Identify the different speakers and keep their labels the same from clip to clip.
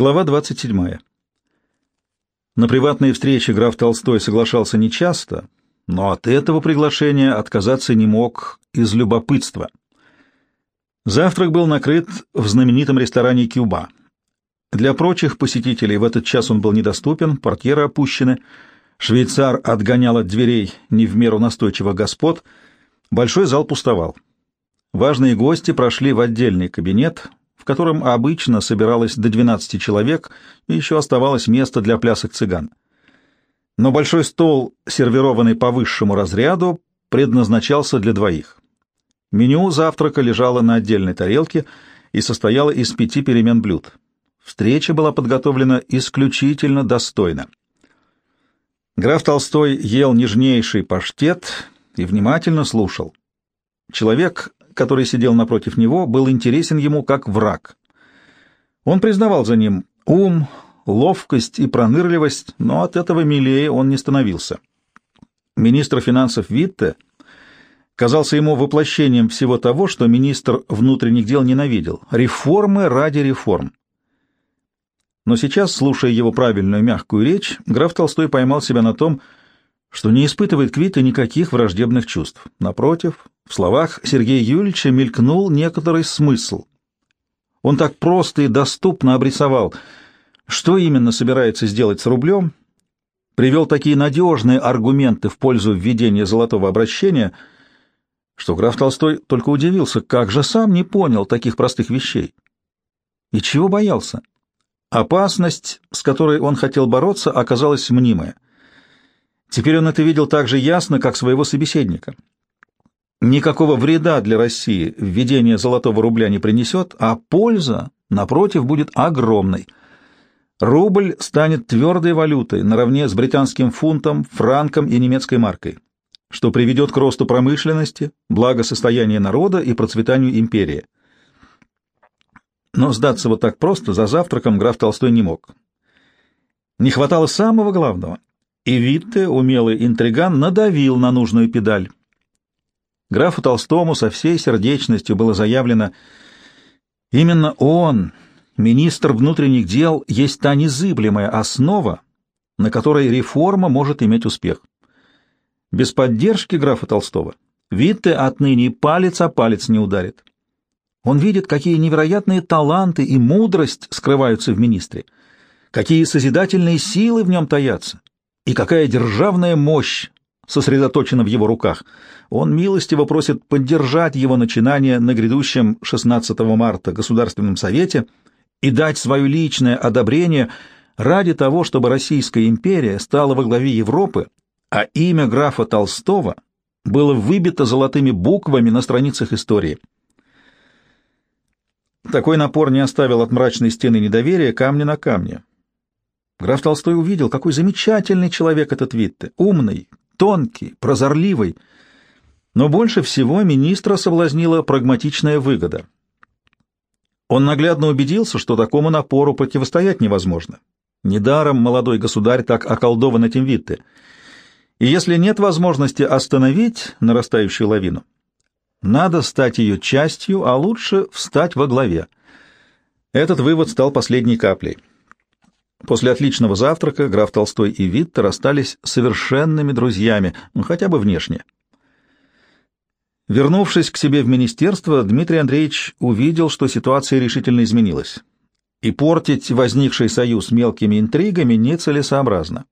Speaker 1: Глава 27. На приватные встречи граф Толстой соглашался нечасто, но от этого приглашения отказаться не мог из любопытства. Завтрак был накрыт в знаменитом ресторане «Кюба». Для прочих посетителей в этот час он был недоступен, портьеры опущены, швейцар отгонял от дверей не в меру настойчивых господ, большой зал пустовал. Важные гости прошли в отдельный кабинет, в котором обычно собиралось до 12 человек, и еще оставалось место для плясок цыган. Но большой стол, сервированный по высшему разряду, предназначался для двоих. Меню завтрака лежало на отдельной тарелке и состояло из пяти перемен блюд. Встреча была подготовлена исключительно достойно. Граф Толстой ел нежнейший паштет и внимательно слушал. Человек, который сидел напротив него, был интересен ему как враг. Он признавал за ним ум, ловкость и пронырливость, но от этого милее он не становился. Министр финансов Витте казался ему воплощением всего того, что министр внутренних дел ненавидел — реформы ради реформ. Но сейчас, слушая его правильную мягкую речь, граф Толстой поймал себя на том, что не испытывает к Витте никаких враждебных чувств. Напротив, в словах Сергея Юльевича мелькнул некоторый смысл. Он так просто и доступно обрисовал, что именно собирается сделать с рублем, привел такие надежные аргументы в пользу введения золотого обращения, что граф Толстой только удивился, как же сам не понял таких простых вещей. И чего боялся? Опасность, с которой он хотел бороться, оказалась мнимая. Теперь он это видел так же ясно, как своего собеседника — Никакого вреда для России введение золотого рубля не принесет, а польза, напротив, будет огромной. Рубль станет твердой валютой наравне с британским фунтом, франком и немецкой маркой, что приведет к росту промышленности, благосостоянию народа и процветанию империи. Но сдаться вот так просто за завтраком граф Толстой не мог. Не хватало самого главного, и Витте, умелый интриган, надавил на нужную педаль. Графу Толстому со всей сердечностью было заявлено, именно он, министр внутренних дел, есть та незыблемая основа, на которой реформа может иметь успех. Без поддержки графа Толстого Витте отныне палец о палец не ударит. Он видит, какие невероятные таланты и мудрость скрываются в министре, какие созидательные силы в нем таятся, и какая державная мощь сосредоточена в его руках. Он милостиво просит поддержать его начинание на грядущем 16 марта Государственном Совете и дать свое личное одобрение ради того, чтобы Российская империя стала во главе Европы, а имя графа Толстого было выбито золотыми буквами на страницах истории. Такой напор не оставил от мрачной стены недоверия камня на камне. Граф Толстой увидел, какой замечательный человек этот Витте, умный, тонкий, прозорливый. Но больше всего министра соблазнила прагматичная выгода. Он наглядно убедился, что такому напору противостоять невозможно. Недаром молодой государь так околдован этим Витте. И если нет возможности остановить нарастающую лавину, надо стать ее частью, а лучше встать во главе. Этот вывод стал последней каплей. После отличного завтрака граф Толстой и Виттер остались совершенными друзьями, ну, хотя бы внешне. Вернувшись к себе в министерство, Дмитрий Андреевич увидел, что ситуация решительно изменилась, и портить возникший союз мелкими интригами нецелесообразно.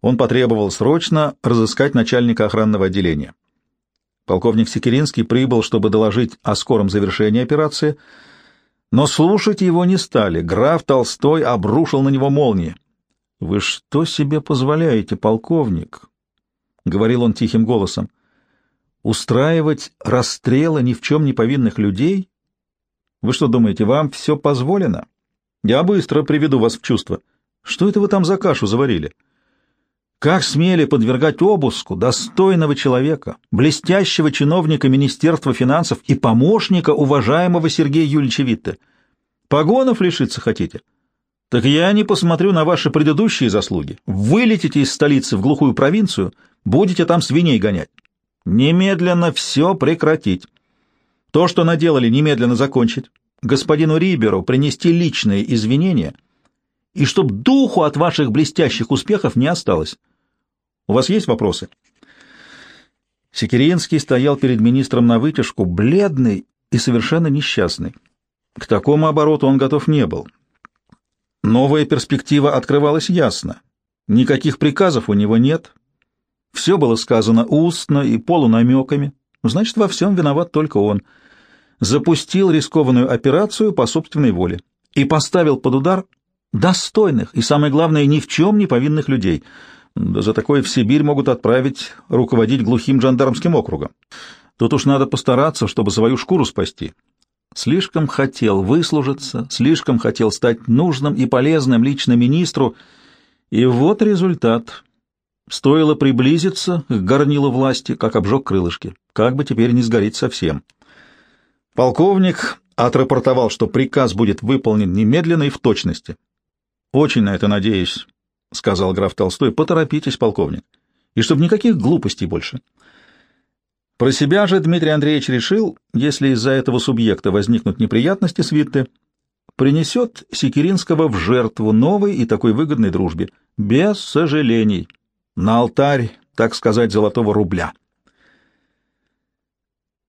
Speaker 1: Он потребовал срочно разыскать начальника охранного отделения. Полковник Секиринский прибыл, чтобы доложить о скором завершении операции — но слушать его не стали. Граф Толстой обрушил на него молнии. «Вы что себе позволяете, полковник?» — говорил он тихим голосом. «Устраивать расстрелы ни в чем не повинных людей? Вы что думаете, вам все позволено? Я быстро приведу вас в чувство. Что это вы там за кашу заварили?» Как смели подвергать обыску достойного человека, блестящего чиновника Министерства финансов и помощника уважаемого Сергея Юльевича Витте? Погонов лишиться хотите? Так я не посмотрю на ваши предыдущие заслуги. Вылетите из столицы в глухую провинцию, будете там свиней гонять. Немедленно все прекратить. То, что наделали, немедленно закончить. Господину Риберу принести личные извинения и чтоб духу от ваших блестящих успехов не осталось. У вас есть вопросы? Секиринский стоял перед министром на вытяжку, бледный и совершенно несчастный. К такому обороту он готов не был. Новая перспектива открывалась ясно. Никаких приказов у него нет. Все было сказано устно и полунамеками. Значит, во всем виноват только он. Запустил рискованную операцию по собственной воле и поставил под удар достойных и, самое главное, ни в чем не повинных людей. Да за такое в Сибирь могут отправить руководить глухим жандармским округом. Тут уж надо постараться, чтобы свою шкуру спасти. Слишком хотел выслужиться, слишком хотел стать нужным и полезным лично министру, и вот результат. Стоило приблизиться к горнилу власти, как обжег крылышки. Как бы теперь не сгореть совсем. Полковник отрапортовал, что приказ будет выполнен немедленно и в точности. «Очень на это надеюсь», — сказал граф Толстой. «Поторопитесь, полковник, и чтобы никаких глупостей больше». Про себя же Дмитрий Андреевич решил, если из-за этого субъекта возникнут неприятности с Витте, принесет Секиринского в жертву новой и такой выгодной дружбе, без сожалений, на алтарь, так сказать, золотого рубля.